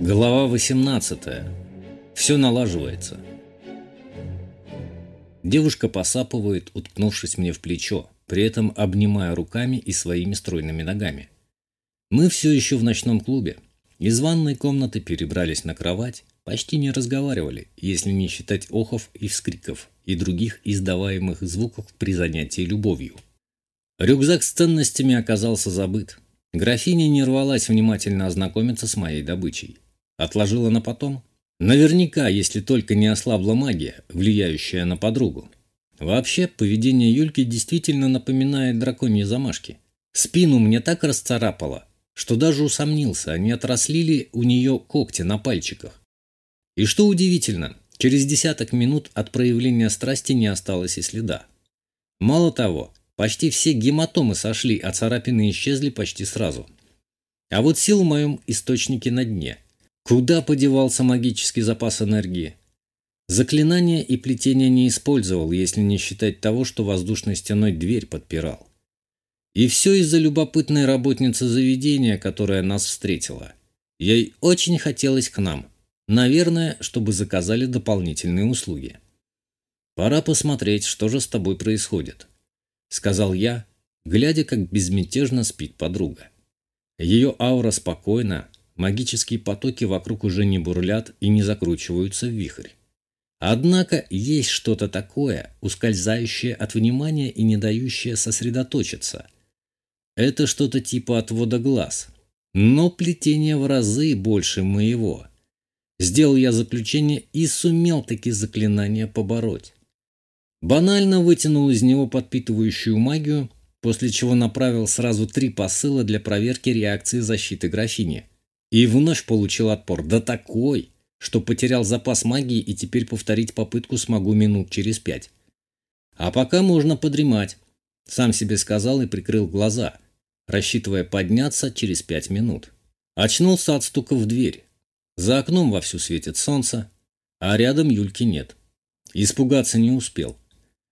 Глава 18. Все налаживается. Девушка посапывает, уткнувшись мне в плечо, при этом обнимая руками и своими стройными ногами. Мы все еще в ночном клубе. Из ванной комнаты перебрались на кровать, почти не разговаривали, если не считать охов и вскриков и других издаваемых звуков при занятии любовью. Рюкзак с ценностями оказался забыт. Графиня не рвалась внимательно ознакомиться с моей добычей. Отложила на потом? Наверняка, если только не ослабла магия, влияющая на подругу. Вообще, поведение Юльки действительно напоминает драконьи замашки. Спину мне так расцарапало, что даже усомнился, не отросли ли у нее когти на пальчиках. И что удивительно, через десяток минут от проявления страсти не осталось и следа. Мало того, почти все гематомы сошли, а царапины исчезли почти сразу. А вот сил в моем источнике на дне – Куда подевался магический запас энергии? Заклинания и плетения не использовал, если не считать того, что воздушной стеной дверь подпирал. И все из-за любопытной работницы заведения, которая нас встретила. Ей очень хотелось к нам. Наверное, чтобы заказали дополнительные услуги. «Пора посмотреть, что же с тобой происходит», — сказал я, глядя, как безмятежно спит подруга. Ее аура спокойна, магические потоки вокруг уже не бурлят и не закручиваются в вихрь. Однако есть что-то такое, ускользающее от внимания и не дающее сосредоточиться. Это что-то типа отвода глаз, но плетение в разы больше моего. Сделал я заключение и сумел таки заклинание побороть. Банально вытянул из него подпитывающую магию, после чего направил сразу три посыла для проверки реакции защиты графини – и вновь получил отпор. Да такой, что потерял запас магии и теперь повторить попытку смогу минут через пять. А пока можно подремать. Сам себе сказал и прикрыл глаза, рассчитывая подняться через пять минут. Очнулся от стука в дверь. За окном вовсю светит солнце, а рядом Юльки нет. Испугаться не успел.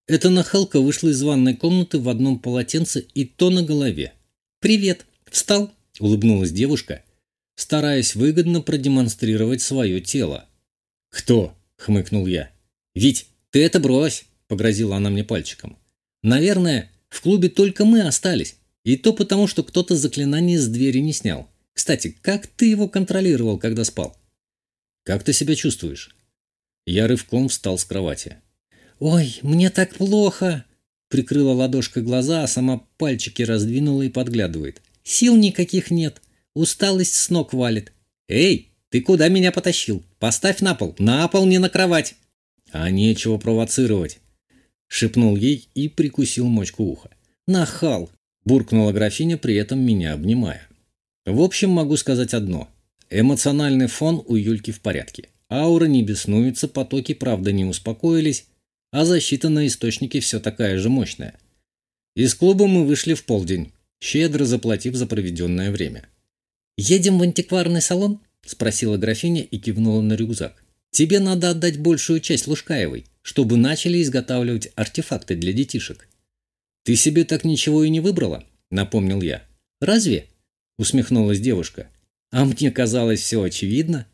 Эта нахалка вышла из ванной комнаты в одном полотенце и то на голове. «Привет! Встал?» – улыбнулась девушка стараясь выгодно продемонстрировать свое тело. «Кто?» – хмыкнул я. «Вить, ты это брось!» – погрозила она мне пальчиком. «Наверное, в клубе только мы остались, и то потому, что кто-то заклинание с двери не снял. Кстати, как ты его контролировал, когда спал?» «Как ты себя чувствуешь?» Я рывком встал с кровати. «Ой, мне так плохо!» Прикрыла ладошкой глаза, а сама пальчики раздвинула и подглядывает. «Сил никаких нет. Усталость с ног валит. «Эй, ты куда меня потащил? Поставь на пол. На пол, не на кровать!» «А нечего провоцировать!» Шепнул ей и прикусил мочку уха. «Нахал!» – буркнула графиня, при этом меня обнимая. В общем, могу сказать одно. Эмоциональный фон у Юльки в порядке. Аура не беснуется, потоки, правда, не успокоились, а защита на источнике все такая же мощная. Из клуба мы вышли в полдень, щедро заплатив за проведенное время. «Едем в антикварный салон?» – спросила графиня и кивнула на рюкзак. «Тебе надо отдать большую часть Лужкаевой, чтобы начали изготавливать артефакты для детишек». «Ты себе так ничего и не выбрала?» – напомнил я. «Разве?» – усмехнулась девушка. «А мне казалось все очевидно.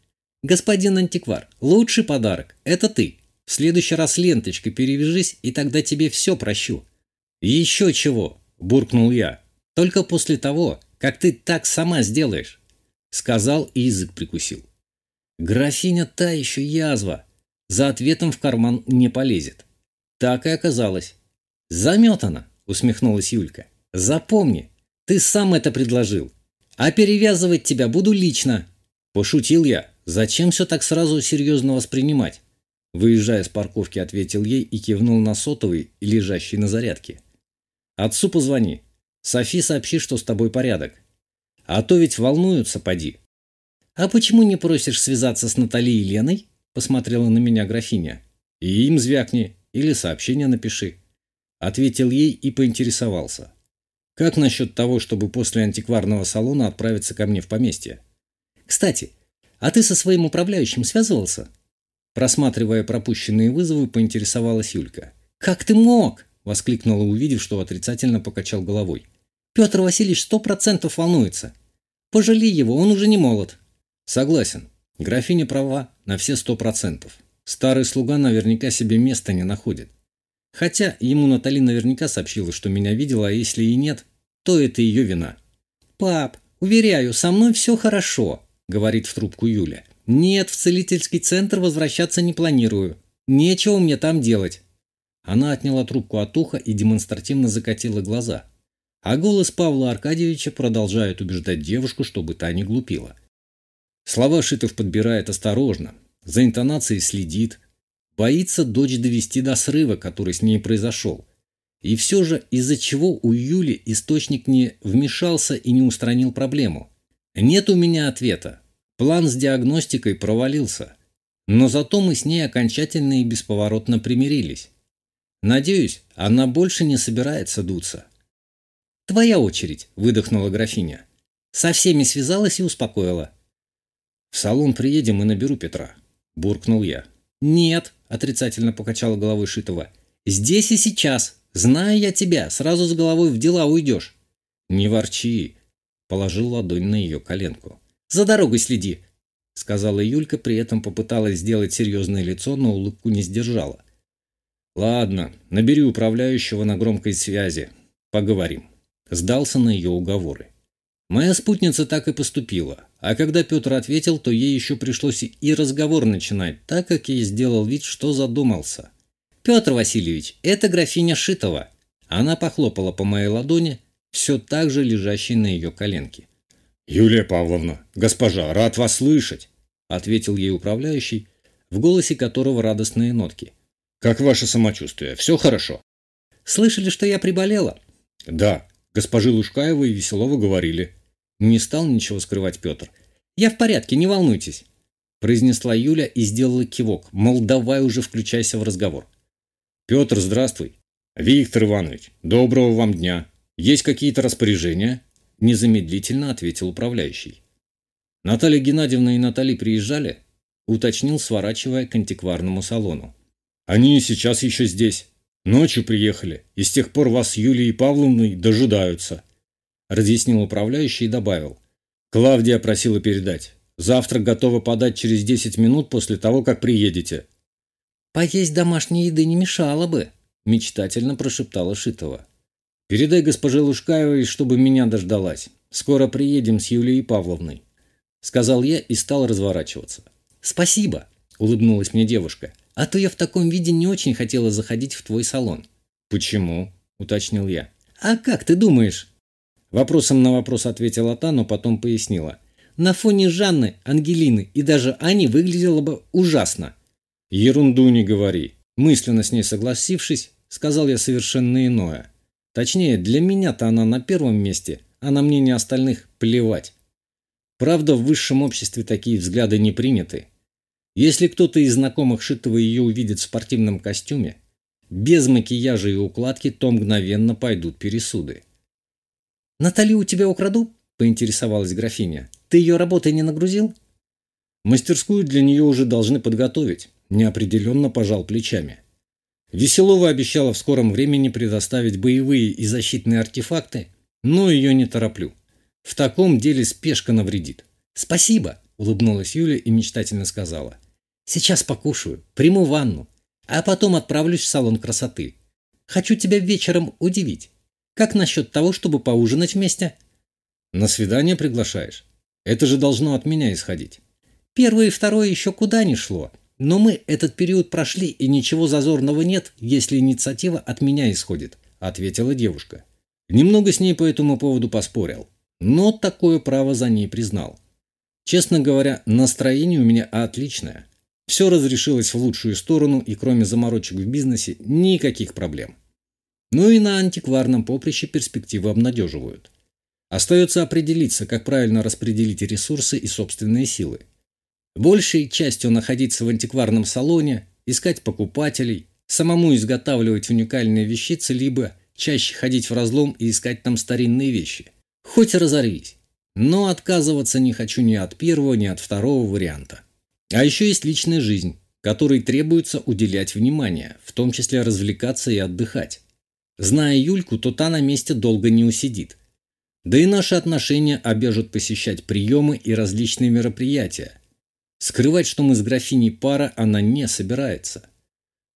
Господин антиквар, лучший подарок – это ты. В следующий раз ленточкой перевяжись, и тогда тебе все прощу». «Еще чего?» – буркнул я. «Только после того, как ты так сама сделаешь?» Сказал и язык прикусил. Графиня та еще язва. За ответом в карман не полезет. Так и оказалось. «Заметана», — усмехнулась Юлька. «Запомни, ты сам это предложил. А перевязывать тебя буду лично». Пошутил я. Зачем все так сразу серьезно воспринимать? Выезжая с парковки, ответил ей и кивнул на сотовый, лежащий на зарядке. «Отцу позвони. Софи сообщи, что с тобой порядок. А то ведь волнуются, поди. А почему не просишь связаться с Натальей и Леной? Посмотрела на меня графиня. И им звякни, или сообщение напиши. Ответил ей и поинтересовался. Как насчет того, чтобы после антикварного салона отправиться ко мне в поместье? Кстати, а ты со своим управляющим связывался? Просматривая пропущенные вызовы, поинтересовалась Юлька. «Как ты мог?» – воскликнула, увидев, что отрицательно покачал головой. Петр Васильевич сто процентов волнуется. Пожалей его, он уже не молод. Согласен. Графиня права на все сто процентов. Старый слуга наверняка себе места не находит. Хотя ему Натали наверняка сообщила, что меня видела, а если и нет, то это ее вина. «Пап, уверяю, со мной все хорошо», — говорит в трубку Юля. «Нет, в целительский центр возвращаться не планирую. Нечего мне там делать». Она отняла трубку от уха и демонстративно закатила глаза. А голос Павла Аркадьевича продолжает убеждать девушку, чтобы та не глупила. Слова Шитов подбирает осторожно, за интонацией следит, боится дочь довести до срыва, который с ней произошел. И все же из-за чего у Юли источник не вмешался и не устранил проблему? Нет у меня ответа. План с диагностикой провалился. Но зато мы с ней окончательно и бесповоротно примирились. Надеюсь, она больше не собирается дуться. «Твоя очередь», – выдохнула графиня. Со всеми связалась и успокоила. «В салон приедем и наберу Петра», – буркнул я. «Нет», – отрицательно покачала головой Шитова. «Здесь и сейчас. Знаю я тебя, сразу с головой в дела уйдешь». «Не ворчи», – положил ладонь на ее коленку. «За дорогой следи», – сказала Юлька, при этом попыталась сделать серьезное лицо, но улыбку не сдержала. «Ладно, набери управляющего на громкой связи. Поговорим». Сдался на ее уговоры. Моя спутница так и поступила, а когда Петр ответил, то ей еще пришлось и разговор начинать, так как я сделал вид, что задумался. «Петр Васильевич, это графиня Шитова». Она похлопала по моей ладони, все так же лежащей на ее коленке. «Юлия Павловна, госпожа, рад вас слышать», — ответил ей управляющий, в голосе которого радостные нотки. «Как ваше самочувствие? Все хорошо?» «Слышали, что я приболела?» «Да, госпожи Лужкаева и Веселова говорили». Не стал ничего скрывать Петр. «Я в порядке, не волнуйтесь», – произнесла Юля и сделала кивок, мол, давай уже включайся в разговор. «Петр, здравствуй. Виктор Иванович, доброго вам дня. Есть какие-то распоряжения?» – незамедлительно ответил управляющий. «Наталья Геннадьевна и Натали приезжали?» – уточнил, сворачивая к антикварному салону. Они сейчас еще здесь. Ночью приехали, и с тех пор вас с Юлией Павловной дожидаются», – разъяснил управляющий и добавил. «Клавдия просила передать. Завтрак готова подать через 10 минут после того, как приедете». «Поесть домашней еды не мешало бы», – мечтательно прошептала Шитова. «Передай госпоже Лужкаевой, чтобы меня дождалась. Скоро приедем с Юлией Павловной», – сказал я и стал разворачиваться. «Спасибо», – улыбнулась мне девушка. А то я в таком виде не очень хотела заходить в твой салон». «Почему?» – уточнил я. «А как ты думаешь?» Вопросом на вопрос ответила та, но потом пояснила. «На фоне Жанны, Ангелины и даже Ани выглядело бы ужасно». «Ерунду не говори». Мысленно с ней согласившись, сказал я совершенно иное. Точнее, для меня-то она на первом месте, а на мнение остальных плевать. Правда, в высшем обществе такие взгляды не приняты, если кто-то из знакомых Шитова ее увидит в спортивном костюме, без макияжа и укладки, то мгновенно пойдут пересуды. «Натали у тебя украду?» – поинтересовалась графиня. «Ты ее работой не нагрузил?» «Мастерскую для нее уже должны подготовить», – неопределенно пожал плечами. Веселова обещала в скором времени предоставить боевые и защитные артефакты, но ее не тороплю. В таком деле спешка навредит. «Спасибо!» – улыбнулась Юля и мечтательно сказала. Сейчас покушаю, приму ванну, а потом отправлюсь в салон красоты. Хочу тебя вечером удивить. Как насчет того, чтобы поужинать вместе? На свидание приглашаешь? Это же должно от меня исходить. Первое и второе еще куда ни шло. Но мы этот период прошли, и ничего зазорного нет, если инициатива от меня исходит, ответила девушка. Немного с ней по этому поводу поспорил, но такое право за ней признал. Честно говоря, настроение у меня отличное. Все разрешилось в лучшую сторону, и кроме заморочек в бизнесе никаких проблем. Ну и на антикварном поприще перспективы обнадеживают. Остается определиться, как правильно распределить ресурсы и собственные силы. Большей частью находиться в антикварном салоне, искать покупателей, самому изготавливать уникальные вещицы, либо чаще ходить в разлом и искать там старинные вещи. Хоть разорвись. Но отказываться не хочу ни от первого, ни от второго варианта. А еще есть личная жизнь, которой требуется уделять внимание, в том числе развлекаться и отдыхать. Зная Юльку, то та на месте долго не усидит. Да и наши отношения обяжут посещать приемы и различные мероприятия. Скрывать, что мы с графиней пара, она не собирается.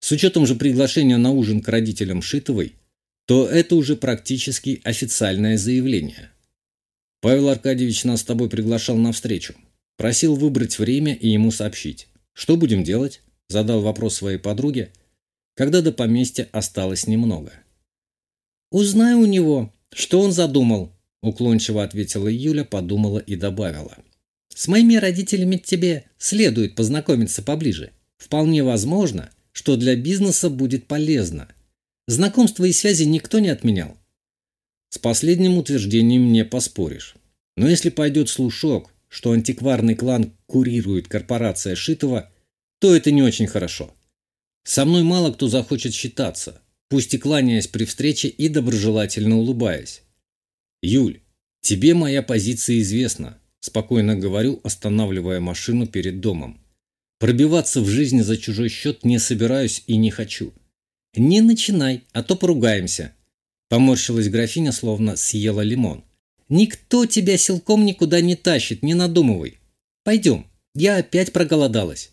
С учетом же приглашения на ужин к родителям Шитовой, то это уже практически официальное заявление. Павел Аркадьевич нас с тобой приглашал на встречу. Просил выбрать время и ему сообщить. Что будем делать? Задал вопрос своей подруге, когда до поместья осталось немного. «Узнай у него, что он задумал», – уклончиво ответила Юля, подумала и добавила. «С моими родителями тебе следует познакомиться поближе. Вполне возможно, что для бизнеса будет полезно. Знакомства и связи никто не отменял». С последним утверждением не поспоришь. Но если пойдет слушок, что антикварный клан курирует корпорация Шитова, то это не очень хорошо. Со мной мало кто захочет считаться, пусть и кланяясь при встрече и доброжелательно улыбаясь. «Юль, тебе моя позиция известна», – спокойно говорю, останавливая машину перед домом. «Пробиваться в жизни за чужой счет не собираюсь и не хочу». «Не начинай, а то поругаемся», – поморщилась графиня, словно съела лимон. «Никто тебя силком никуда не тащит, не надумывай. Пойдем, я опять проголодалась».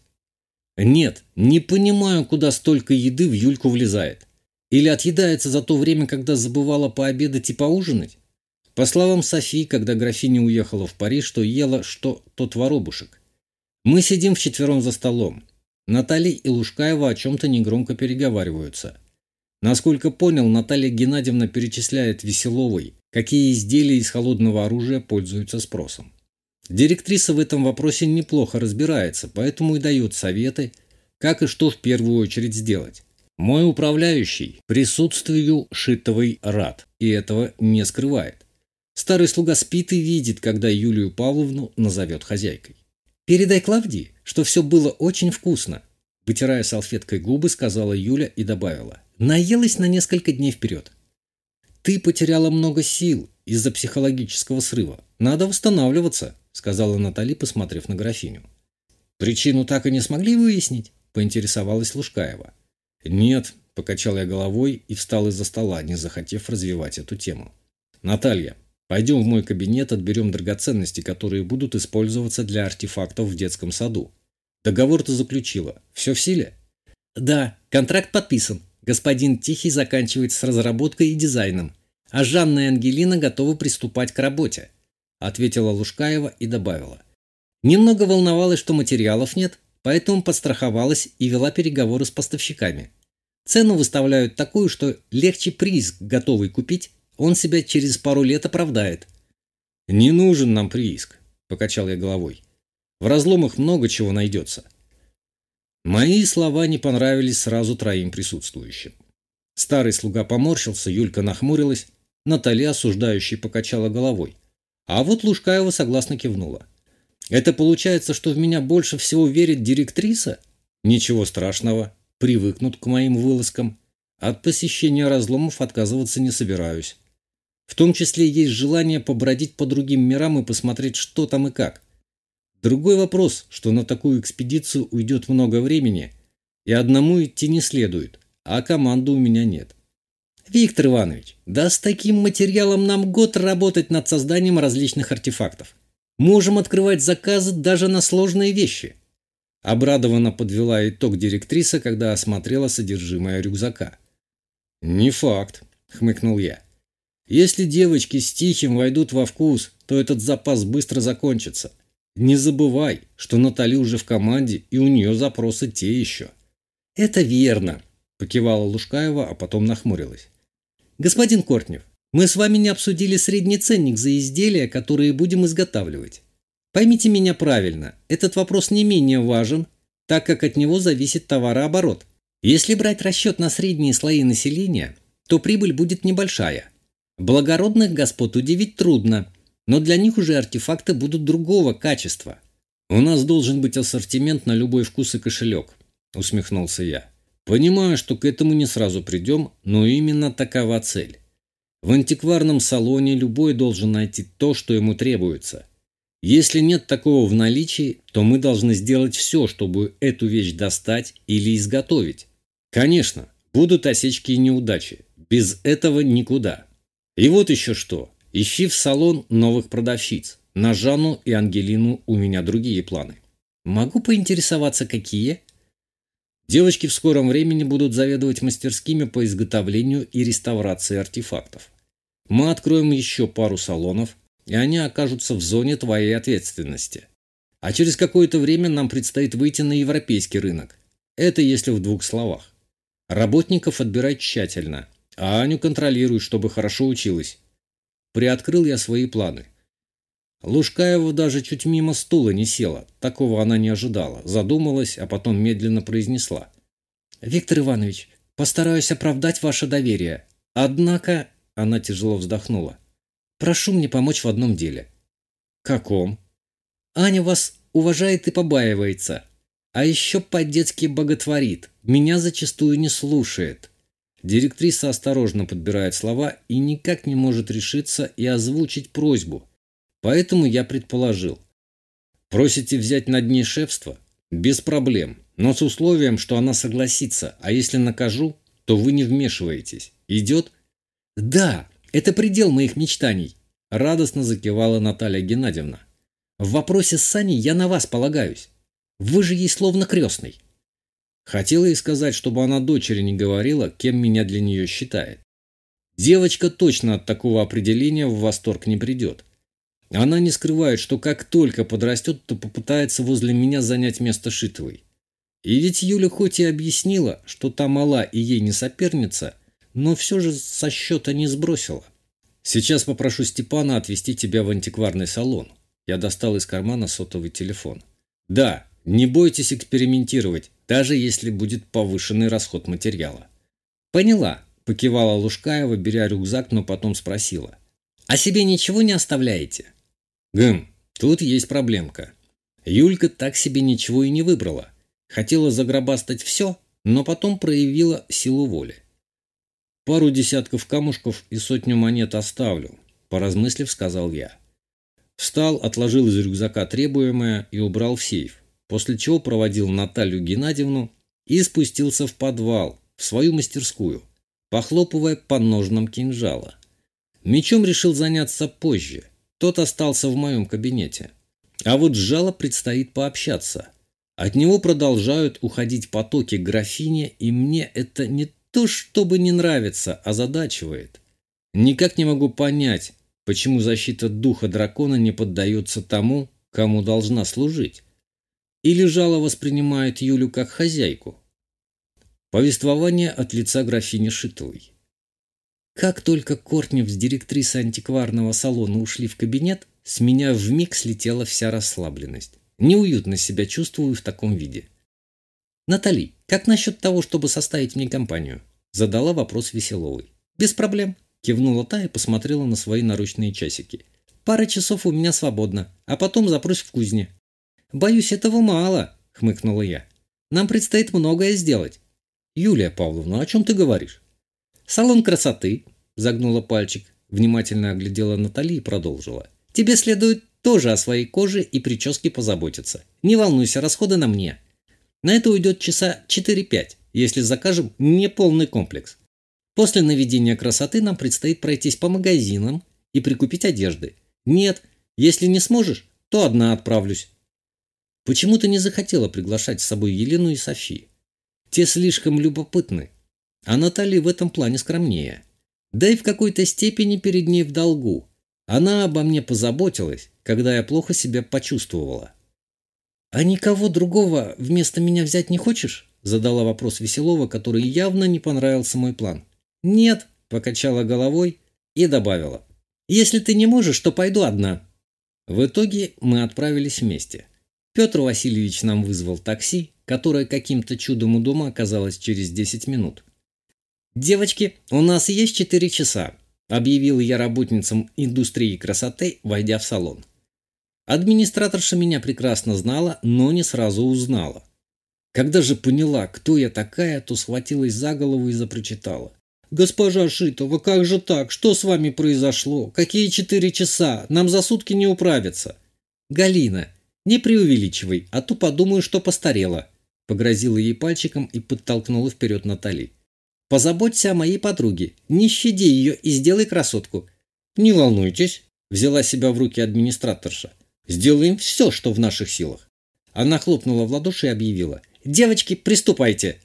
«Нет, не понимаю, куда столько еды в Юльку влезает. Или отъедается за то время, когда забывала пообедать и поужинать? По словам Софии, когда графиня уехала в Париж, то ела что тот воробушек. Мы сидим вчетвером за столом. Наталья и Лужкаева о чем-то негромко переговариваются. Насколько понял, Наталья Геннадьевна перечисляет Веселовой, какие изделия из холодного оружия пользуются спросом. Директриса в этом вопросе неплохо разбирается, поэтому и дает советы, как и что в первую очередь сделать. Мой управляющий присутствию Шитовой рад и этого не скрывает. Старый слуга спит и видит, когда Юлию Павловну назовет хозяйкой. «Передай Клавдии, что все было очень вкусно», вытирая салфеткой губы, сказала Юля и добавила. «Наелась на несколько дней вперед». «Ты потеряла много сил из-за психологического срыва. Надо восстанавливаться», сказала Натали, посмотрев на графиню. «Причину так и не смогли выяснить?» поинтересовалась Лужкаева. «Нет», – покачал я головой и встал из-за стола, не захотев развивать эту тему. «Наталья, пойдем в мой кабинет, отберем драгоценности, которые будут использоваться для артефактов в детском саду. Договор ты заключила. Все в силе?» «Да, контракт подписан. Господин Тихий заканчивает с разработкой и дизайном, а Жанна и Ангелина готовы приступать к работе», – ответила Лужкаева и добавила. «Немного волновалась, что материалов нет, поэтому подстраховалась и вела переговоры с поставщиками. Цену выставляют такую, что легче прииск готовый купить, он себя через пару лет оправдает. «Не нужен нам прииск», – покачал я головой. «В разломах много чего найдется». Мои слова не понравились сразу троим присутствующим. Старый слуга поморщился, Юлька нахмурилась, Наталья осуждающей покачала головой. А вот Лужкаева согласно кивнула. Это получается, что в меня больше всего верит директриса? Ничего страшного, привыкнут к моим вылазкам. От посещения разломов отказываться не собираюсь. В том числе есть желание побродить по другим мирам и посмотреть, что там и как. Другой вопрос, что на такую экспедицию уйдет много времени, и одному идти не следует, а команды у меня нет. Виктор Иванович, да с таким материалом нам год работать над созданием различных артефактов. Можем открывать заказы даже на сложные вещи. Обрадованно подвела итог директриса, когда осмотрела содержимое рюкзака. «Не факт», — хмыкнул я. «Если девочки с Тихим войдут во вкус, то этот запас быстро закончится. Не забывай, что Натали уже в команде, и у нее запросы те еще». «Это верно», — покивала Лужкаева, а потом нахмурилась. «Господин Кортнев, мы с вами не обсудили средний ценник за изделия, которые будем изготавливать. Поймите меня правильно, этот вопрос не менее важен, так как от него зависит товарооборот. Если брать расчет на средние слои населения, то прибыль будет небольшая. Благородных господ удивить трудно, но для них уже артефакты будут другого качества. «У нас должен быть ассортимент на любой вкус и кошелек», – усмехнулся я. «Понимаю, что к этому не сразу придем, но именно такова цель. В антикварном салоне любой должен найти то, что ему требуется. Если нет такого в наличии, то мы должны сделать все, чтобы эту вещь достать или изготовить. Конечно, будут осечки и неудачи. Без этого никуда. И вот еще что. Ищи в салон новых продавщиц. На Жанну и Ангелину у меня другие планы. Могу поинтересоваться, какие? Девочки в скором времени будут заведовать мастерскими по изготовлению и реставрации артефактов. Мы откроем еще пару салонов, и они окажутся в зоне твоей ответственности. А через какое-то время нам предстоит выйти на европейский рынок. Это если в двух словах. Работников отбирай тщательно, а Аню контролируй, чтобы хорошо училась. Приоткрыл я свои планы. Лужкаева даже чуть мимо стула не села. Такого она не ожидала. Задумалась, а потом медленно произнесла. «Виктор Иванович, постараюсь оправдать ваше доверие. Однако...» Она тяжело вздохнула. «Прошу мне помочь в одном деле». «Каком?» «Аня вас уважает и побаивается. А еще по-детски боготворит. Меня зачастую не слушает». Директриса осторожно подбирает слова и никак не может решиться и озвучить просьбу – Поэтому я предположил. Просите взять над ней шефство? Без проблем, но с условием, что она согласится, а если накажу, то вы не вмешиваетесь. Идет? Да, это предел моих мечтаний, радостно закивала Наталья Геннадьевна. В вопросе с Саней я на вас полагаюсь. Вы же ей словно крестный. Хотела и сказать, чтобы она дочери не говорила, кем меня для нее считает. Девочка точно от такого определения в восторг не придет. Она не скрывает, что как только подрастет, то попытается возле меня занять место Шитовой. И ведь Юля хоть и объяснила, что та мала и ей не соперница, но все же со счета не сбросила. Сейчас попрошу Степана отвезти тебя в антикварный салон. Я достал из кармана сотовый телефон. Да, не бойтесь экспериментировать, даже если будет повышенный расход материала. Поняла, покивала Лужкаева, беря рюкзак, но потом спросила. А себе ничего не оставляете? Гм, тут есть проблемка. Юлька так себе ничего и не выбрала. Хотела загробастать все, но потом проявила силу воли. Пару десятков камушков и сотню монет оставлю, поразмыслив, сказал я. Встал, отложил из рюкзака требуемое и убрал в сейф, после чего проводил Наталью Геннадьевну и спустился в подвал, в свою мастерскую, похлопывая по ножнам кинжала. Мечом решил заняться позже – тот остался в моем кабинете. А вот Жало предстоит пообщаться. От него продолжают уходить потоки графини, и мне это не то чтобы не нравится, а задачивает. Никак не могу понять, почему защита духа дракона не поддается тому, кому должна служить. Или Жало воспринимает Юлю как хозяйку. Повествование от лица графини Шитовой. Как только Кортнев с директрисой антикварного салона ушли в кабинет, с меня вмиг слетела вся расслабленность. Неуютно себя чувствую в таком виде. «Натали, как насчет того, чтобы составить мне компанию?» Задала вопрос Веселовой. «Без проблем», – кивнула та и посмотрела на свои наручные часики. «Пара часов у меня свободно, а потом запрусь в кузне». «Боюсь, этого мало», – хмыкнула я. «Нам предстоит многое сделать». «Юлия Павловна, о чем ты говоришь?» «Салон красоты», – загнула пальчик, внимательно оглядела Натали и продолжила. «Тебе следует тоже о своей коже и прическе позаботиться. Не волнуйся, расходы на мне. На это уйдет часа 4-5, если закажем неполный комплекс. После наведения красоты нам предстоит пройтись по магазинам и прикупить одежды. Нет, если не сможешь, то одна отправлюсь». Почему-то не захотела приглашать с собой Елену и Софи. Те слишком любопытны, а Наталья в этом плане скромнее. Да и в какой-то степени перед ней в долгу. Она обо мне позаботилась, когда я плохо себя почувствовала. «А никого другого вместо меня взять не хочешь?» Задала вопрос Веселова, который явно не понравился мой план. «Нет», – покачала головой и добавила. «Если ты не можешь, то пойду одна». В итоге мы отправились вместе. Петр Васильевич нам вызвал такси, которое каким-то чудом у дома оказалось через 10 минут. «Девочки, у нас есть четыре часа», – объявил я работницам индустрии красоты, войдя в салон. Администраторша меня прекрасно знала, но не сразу узнала. Когда же поняла, кто я такая, то схватилась за голову и запрочитала. «Госпожа Шитова, как же так? Что с вами произошло? Какие четыре часа? Нам за сутки не управиться». «Галина, не преувеличивай, а то подумаю, что постарела», – погрозила ей пальчиком и подтолкнула вперед Натали. Позаботься о моей подруге, не щади ее и сделай красотку. Не волнуйтесь, взяла себя в руки администраторша. Сделаем все, что в наших силах. Она хлопнула в ладоши и объявила. «Девочки, приступайте!»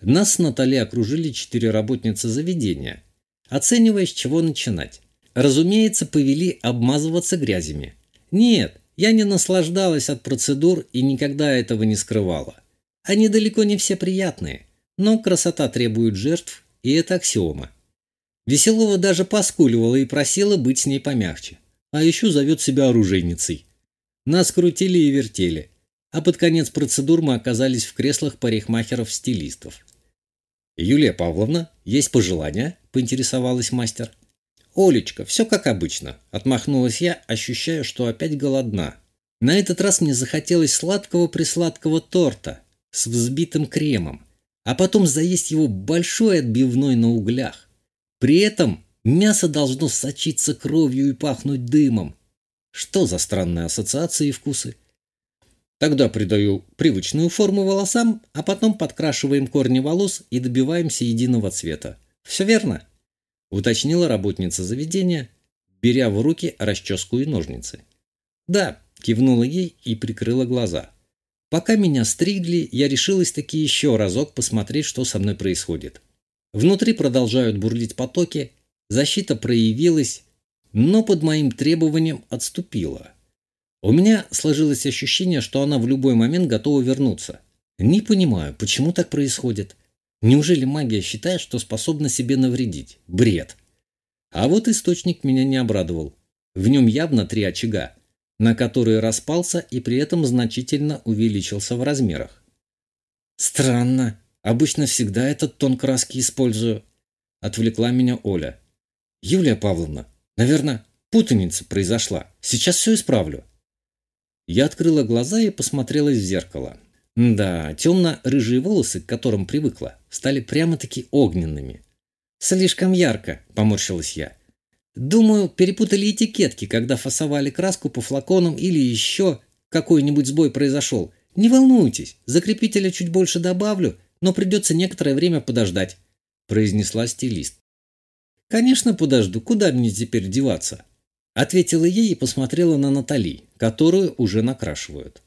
Нас с Натали окружили четыре работницы заведения, оценивая, с чего начинать. Разумеется, повели обмазываться грязями. Нет, я не наслаждалась от процедур и никогда этого не скрывала. Они далеко не все приятные, но красота требует жертв, и это аксиома. Веселова даже поскуливала и просила быть с ней помягче. А еще зовет себя оружейницей. Нас крутили и вертели. А под конец процедур мы оказались в креслах парикмахеров-стилистов. «Юлия Павловна, есть пожелания?» – поинтересовалась мастер. «Олечка, все как обычно», – отмахнулась я, ощущая, что опять голодна. На этот раз мне захотелось сладкого-присладкого торта с взбитым кремом, а потом заесть его большой отбивной на углях. При этом мясо должно сочиться кровью и пахнуть дымом. Что за странные ассоциации и вкусы? Тогда придаю привычную форму волосам, а потом подкрашиваем корни волос и добиваемся единого цвета. Все верно? Уточнила работница заведения, беря в руки расческу и ножницы. Да, кивнула ей и прикрыла глаза. Пока меня стригли, я решилась таки еще разок посмотреть, что со мной происходит. Внутри продолжают бурлить потоки, защита проявилась, но под моим требованием отступила. У меня сложилось ощущение, что она в любой момент готова вернуться. Не понимаю, почему так происходит. Неужели магия считает, что способна себе навредить? Бред. А вот источник меня не обрадовал. В нем явно три очага, на которые распался и при этом значительно увеличился в размерах. Странно. Обычно всегда этот тон краски использую. Отвлекла меня Оля. Юлия Павловна, наверное, путаница произошла. Сейчас все исправлю. Я открыла глаза и посмотрелась в зеркало. Да, темно-рыжие волосы, к которым привыкла, стали прямо-таки огненными. «Слишком ярко», — поморщилась я. «Думаю, перепутали этикетки, когда фасовали краску по флаконам или еще какой-нибудь сбой произошел. Не волнуйтесь, закрепителя чуть больше добавлю, но придется некоторое время подождать», — произнесла стилист. «Конечно, подожду. Куда мне теперь деваться?» Ответила ей и посмотрела на Натали, которую уже накрашивают.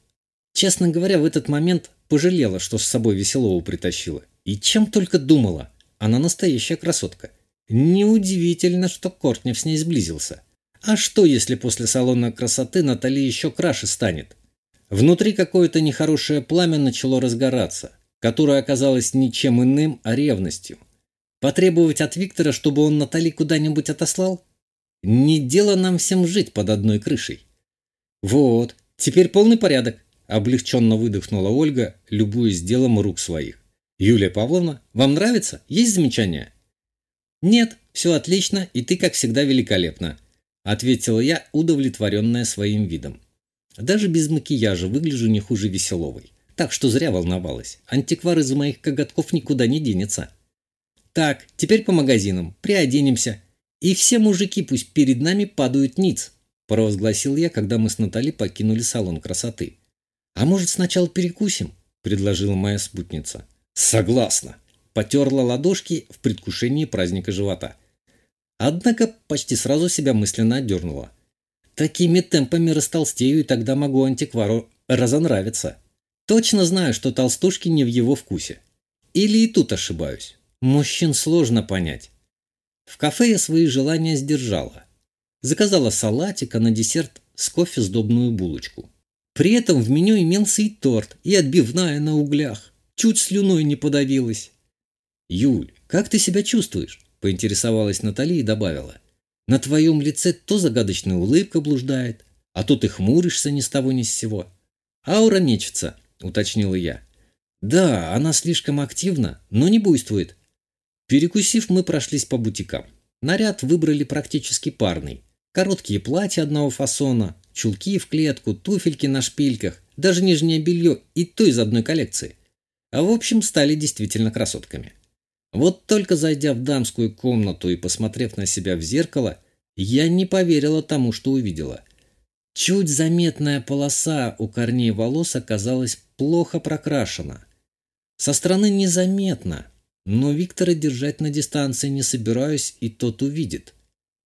Честно говоря, в этот момент пожалела, что с собой Веселову притащила. И чем только думала. Она настоящая красотка. Неудивительно, что Кортнев с ней сблизился. А что, если после салона красоты Натали еще краше станет? Внутри какое-то нехорошее пламя начало разгораться, которое оказалось ничем иным, а ревностью. Потребовать от Виктора, чтобы он Натали куда-нибудь отослал? Не дело нам всем жить под одной крышей. Вот, теперь полный порядок, облегченно выдохнула Ольга, любуясь делом рук своих. Юлия Павловна, вам нравится? Есть замечания? Нет, все отлично, и ты, как всегда, великолепна, ответила я, удовлетворенная своим видом. Даже без макияжа выгляжу не хуже веселовой. Так что зря волновалась. Антиквар из моих коготков никуда не денется. Так, теперь по магазинам. Приоденемся. И все мужики пусть перед нами падают ниц, провозгласил я, когда мы с Натали покинули салон красоты. А может, сначала перекусим? предложила моя спутница. Согласна. Потерла ладошки в предвкушении праздника живота. Однако почти сразу себя мысленно отдернула. Такими темпами растолстею, и тогда могу антиквару разонравиться. Точно знаю, что толстушки не в его вкусе. Или и тут ошибаюсь. Мужчин сложно понять. В кафе я свои желания сдержала. Заказала салатик, а на десерт с кофе сдобную булочку. При этом в меню имелся и торт, и отбивная на углях. Чуть слюной не подавилась. «Юль, как ты себя чувствуешь?» – поинтересовалась Натали и добавила. «На твоем лице то загадочная улыбка блуждает, а то ты хмуришься ни с того ни с сего. Аура мечется», – уточнила я. «Да, она слишком активна, но не буйствует. Перекусив, мы прошлись по бутикам. Наряд выбрали практически парный. Короткие платья одного фасона, чулки в клетку, туфельки на шпильках, даже нижнее белье и то из одной коллекции. А в общем, стали действительно красотками. Вот только зайдя в дамскую комнату и посмотрев на себя в зеркало, я не поверила тому, что увидела. Чуть заметная полоса у корней волос оказалась плохо прокрашена. Со стороны незаметно, но Виктора держать на дистанции не собираюсь, и тот увидит.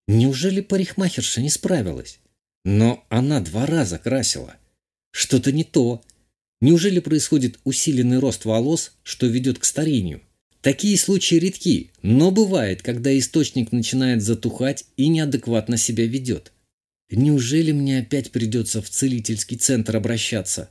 Неужели парикмахерша не справилась? Но она два раза красила. Что-то не то. Неужели происходит усиленный рост волос, что ведет к старению? Такие случаи редки, но бывает, когда источник начинает затухать и неадекватно себя ведет. Неужели мне опять придется в целительский центр обращаться?